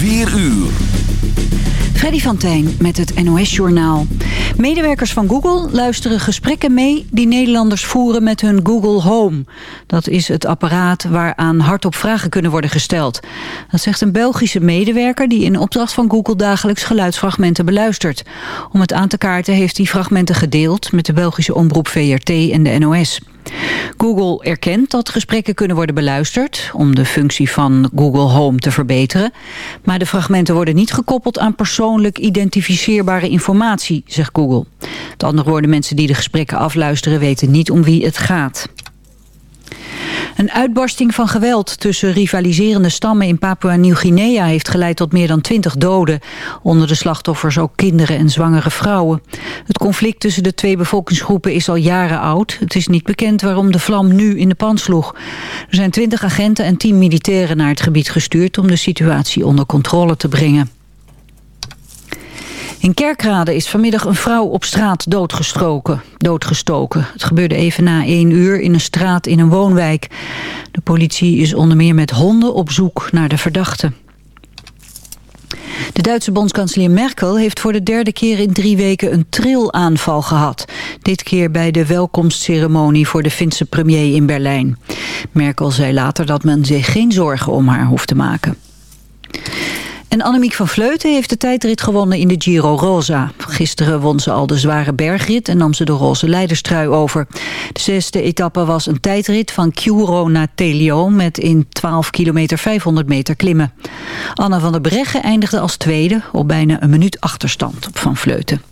4 uur. Freddy van Tijn met het NOS-journaal. Medewerkers van Google luisteren gesprekken mee... die Nederlanders voeren met hun Google Home. Dat is het apparaat waaraan hardop vragen kunnen worden gesteld. Dat zegt een Belgische medewerker... die in opdracht van Google dagelijks geluidsfragmenten beluistert. Om het aan te kaarten heeft hij fragmenten gedeeld... met de Belgische omroep VRT en de NOS. Google erkent dat gesprekken kunnen worden beluisterd... om de functie van Google Home te verbeteren. Maar de fragmenten worden niet gekoppeld aan persoonlijk identificeerbare informatie, zegt Google. Met andere woorden, mensen die de gesprekken afluisteren weten niet om wie het gaat. Een uitbarsting van geweld tussen rivaliserende stammen in Papua-Nieuw-Guinea heeft geleid tot meer dan twintig doden. Onder de slachtoffers ook kinderen en zwangere vrouwen. Het conflict tussen de twee bevolkingsgroepen is al jaren oud. Het is niet bekend waarom de vlam nu in de pan sloeg. Er zijn twintig agenten en tien militairen naar het gebied gestuurd om de situatie onder controle te brengen. In Kerkrade is vanmiddag een vrouw op straat doodgestoken. doodgestoken. Het gebeurde even na één uur in een straat in een woonwijk. De politie is onder meer met honden op zoek naar de verdachte. De Duitse bondskanselier Merkel heeft voor de derde keer in drie weken een trillaanval gehad. Dit keer bij de welkomstceremonie voor de Finse premier in Berlijn. Merkel zei later dat men zich geen zorgen om haar hoeft te maken. En Annemiek van Vleuten heeft de tijdrit gewonnen in de Giro Rosa. Gisteren won ze al de zware bergrit en nam ze de roze leiderstrui over. De zesde etappe was een tijdrit van Curo naar Telio... met in 12 kilometer 500 meter klimmen. Anna van der Breggen eindigde als tweede... op bijna een minuut achterstand op Van Vleuten.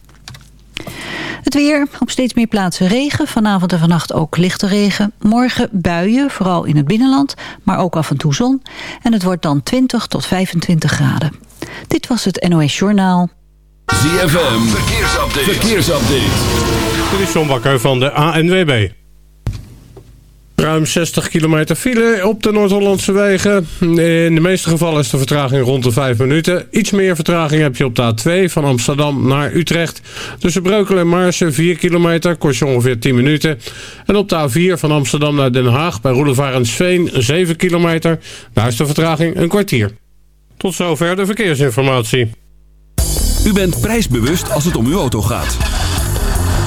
Het weer, op steeds meer plaatsen regen. Vanavond en vannacht ook lichte regen. Morgen buien, vooral in het binnenland, maar ook af en toe zon. En het wordt dan 20 tot 25 graden. Dit was het NOS Journaal. ZFM, verkeersupdate. verkeersupdate. Dit is John Bakker van de ANWB. Ruim 60 kilometer file op de Noord-Hollandse wegen. In de meeste gevallen is de vertraging rond de 5 minuten. Iets meer vertraging heb je op de A2 van Amsterdam naar Utrecht. Tussen Breukelen en Marsen 4 kilometer, kost je ongeveer 10 minuten. En op de A4 van Amsterdam naar Den Haag bij Roelevarensveen 7 kilometer. Daar is de vertraging een kwartier. Tot zover de verkeersinformatie. U bent prijsbewust als het om uw auto gaat.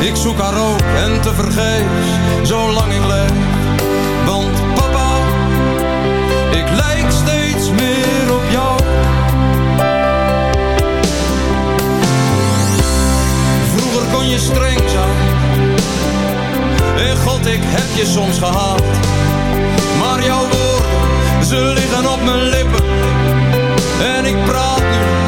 Ik zoek haar ook en te vergeefs Zolang ik leef Want papa Ik lijk steeds meer op jou Vroeger kon je streng zijn. En God, ik heb je soms gehaat. Maar jouw woorden, ze liggen op mijn lippen. En ik praat nu,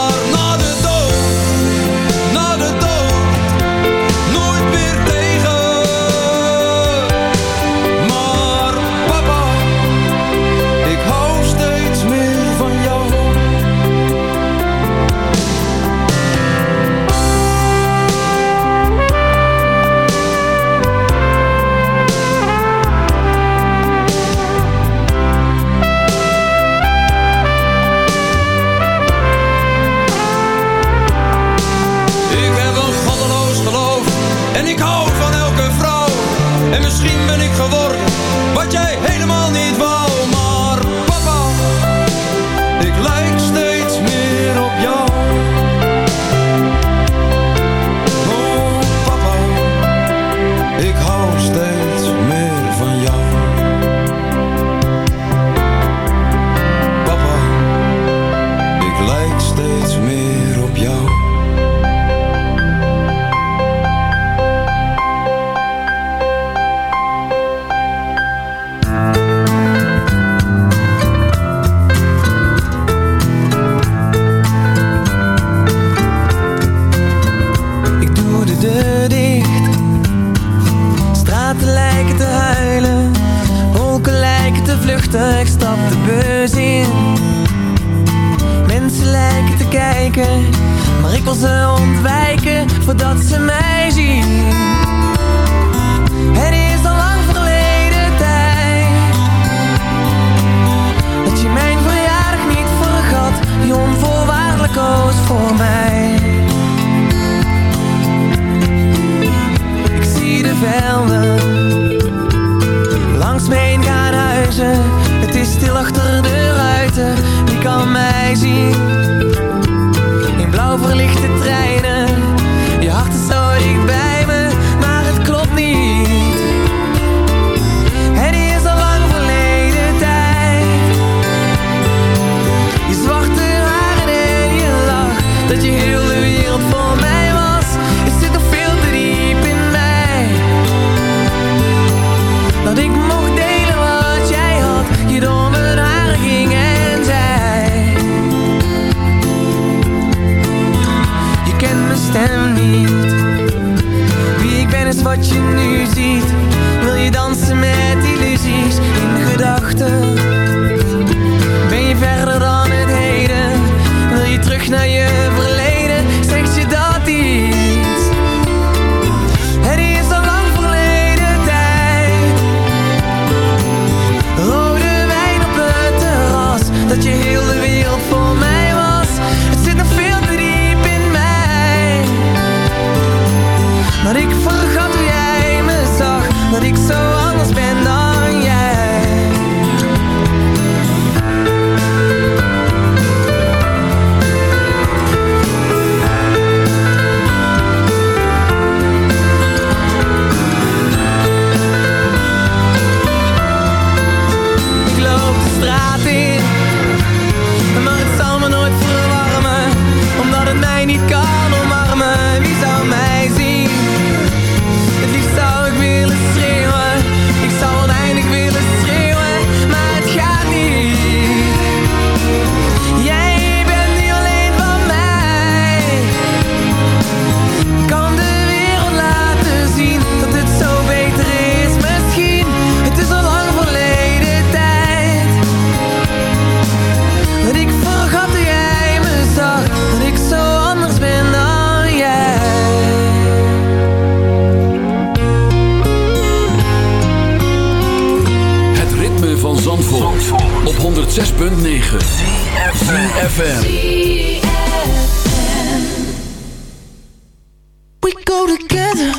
we go together.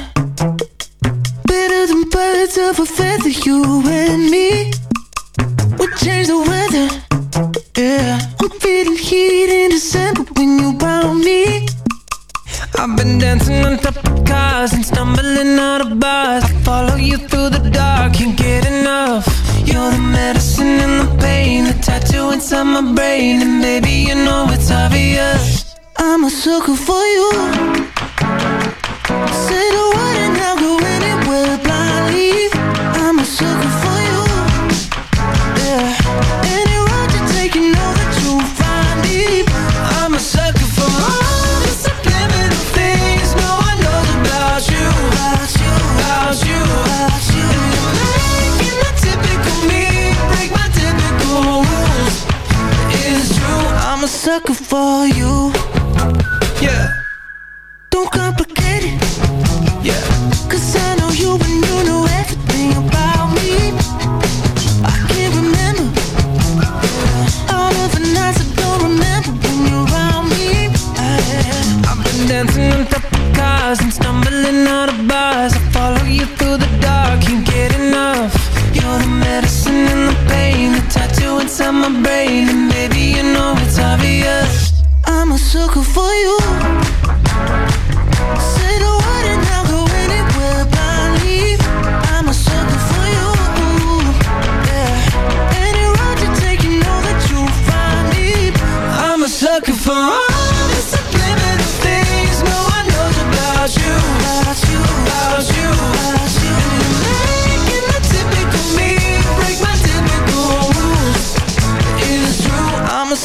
Better than birds of a feather You and me. We change the way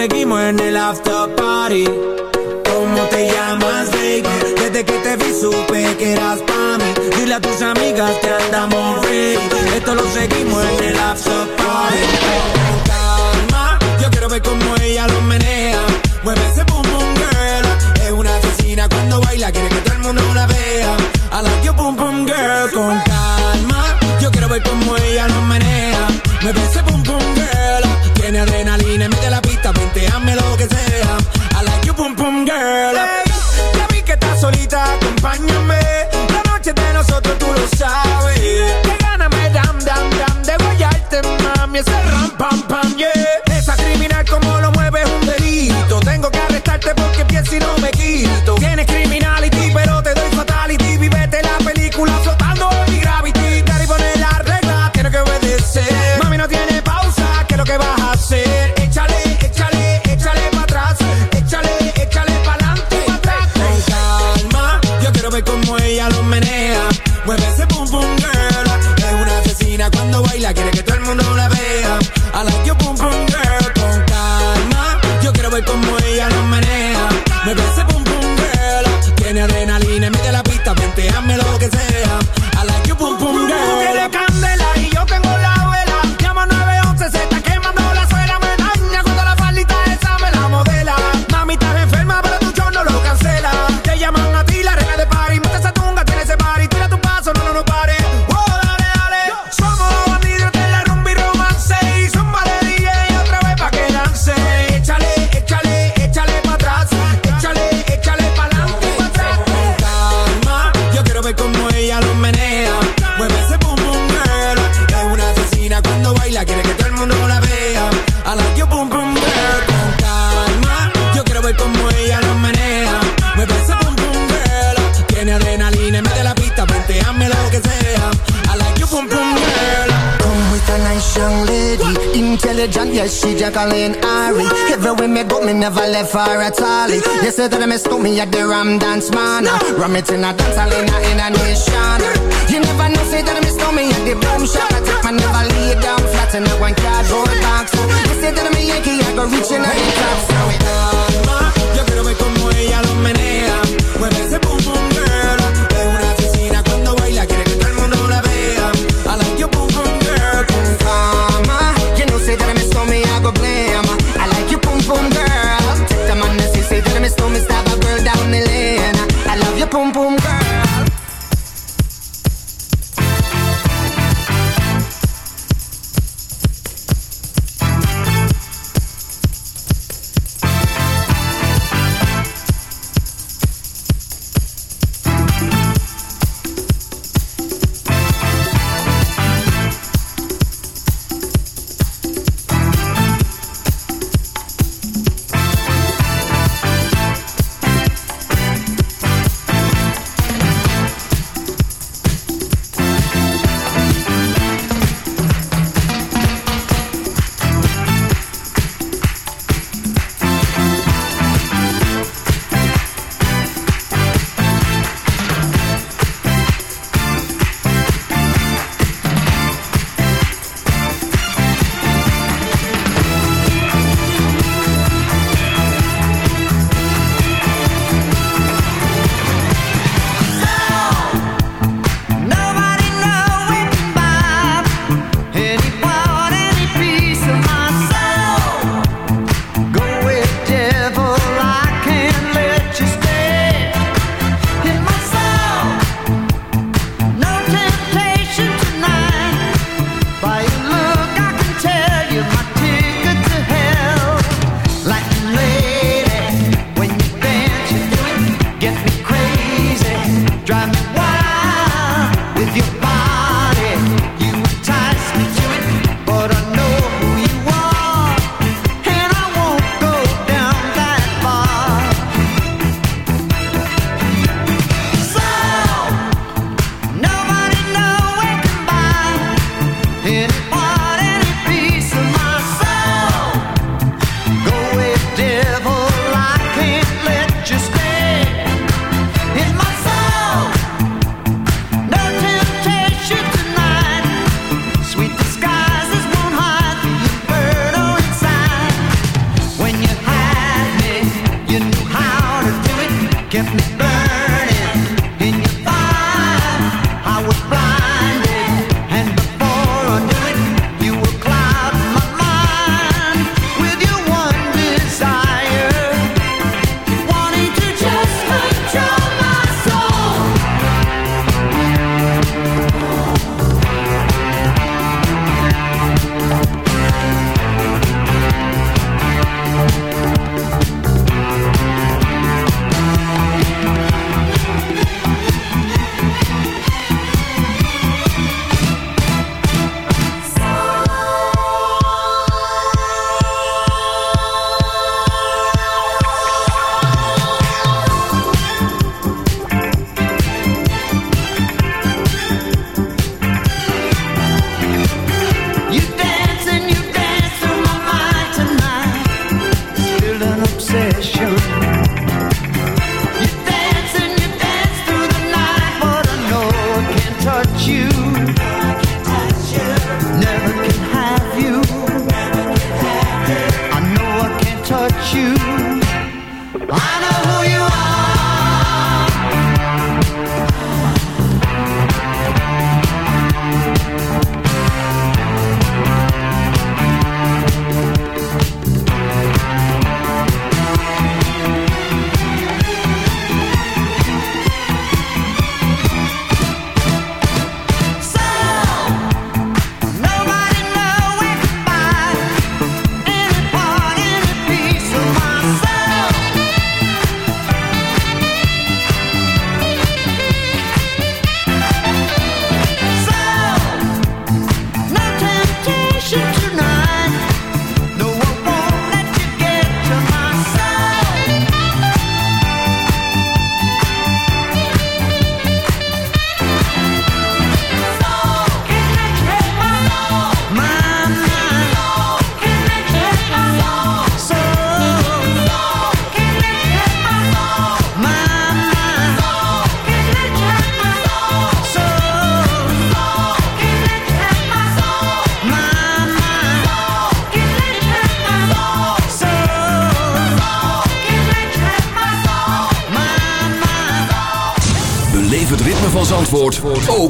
seguimos en el after party. ¿Cómo te llamas, baby? Desde que te vi supe que eras para mí. Dile a tus amigas que andamos free. Esto lo seguimos en el after party. Con Calma, yo quiero ver cómo ella lo menea. Mueve ese boom boom girl. Es una asesina cuando baila, quiere que todo el mundo la vea. I like your boom boom girl con calma. Yo quiero ver cómo ella lo menea. Mueve ese boom boom girl. Tiene adrenalina y mete la bonita, hazme lo que sea. I like you, pum pum girl. Ya vi que estás solita, acompáñame say that I miss me at the Ram Dance Man. Ram it in a dance hall in a, in a nation. You never know, say that I miss me at the boom shop. I take my never lay down flat in a one cardboard box. You say that I'm a Yankee, I go reaching out the top. So it Calma, yo quiero ver como ella lo menea. Mueve ese pum pum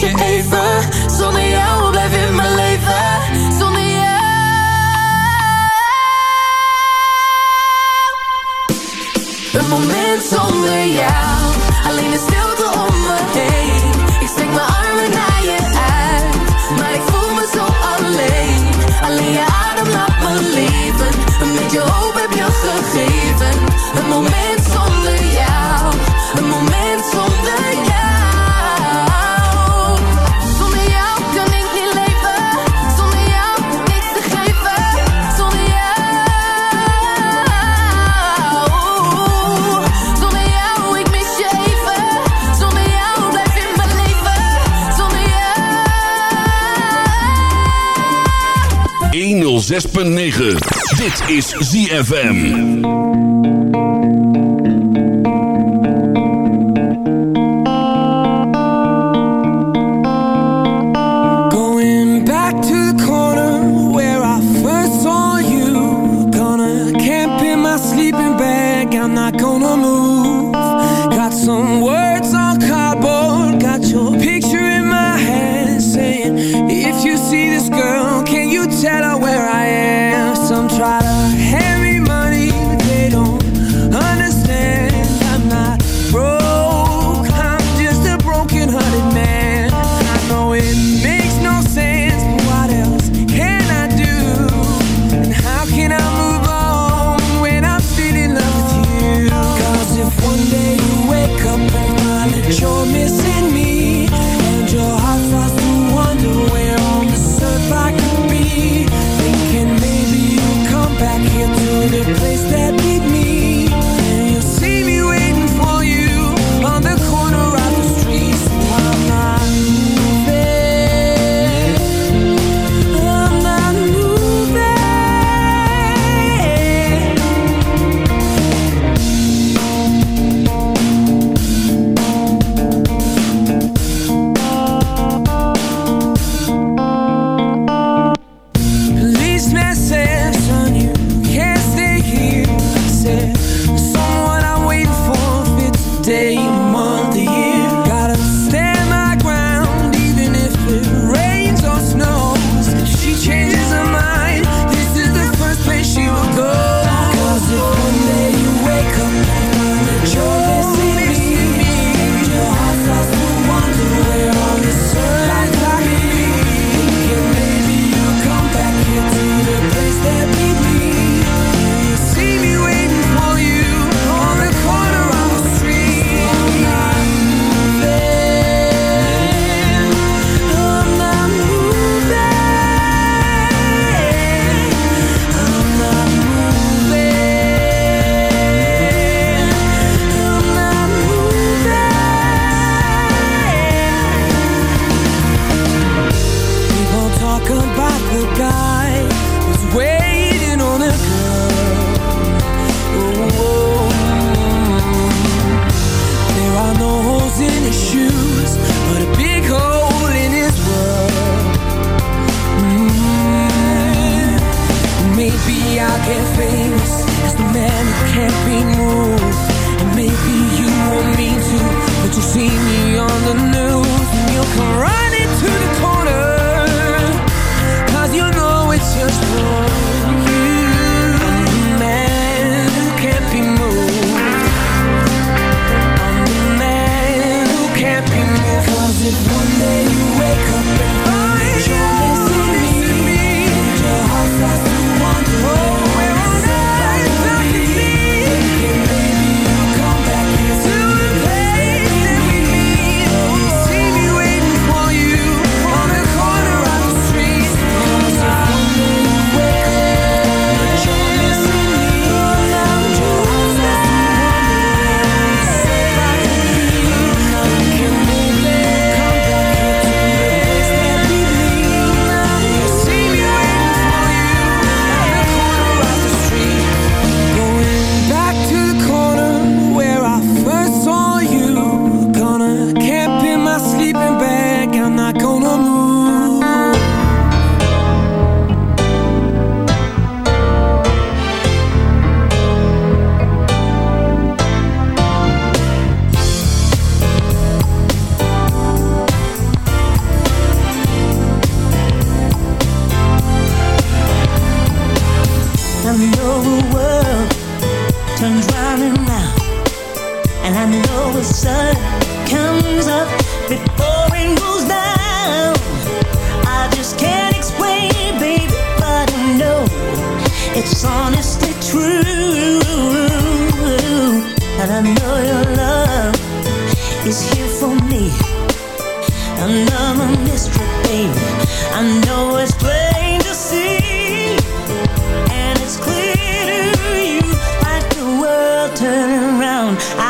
je even. Zonder jou blijf in mijn leven. Zonder jou. Een moment zonder jou. 6.9. Dit is ZFM. in a place that we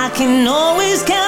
I can always count.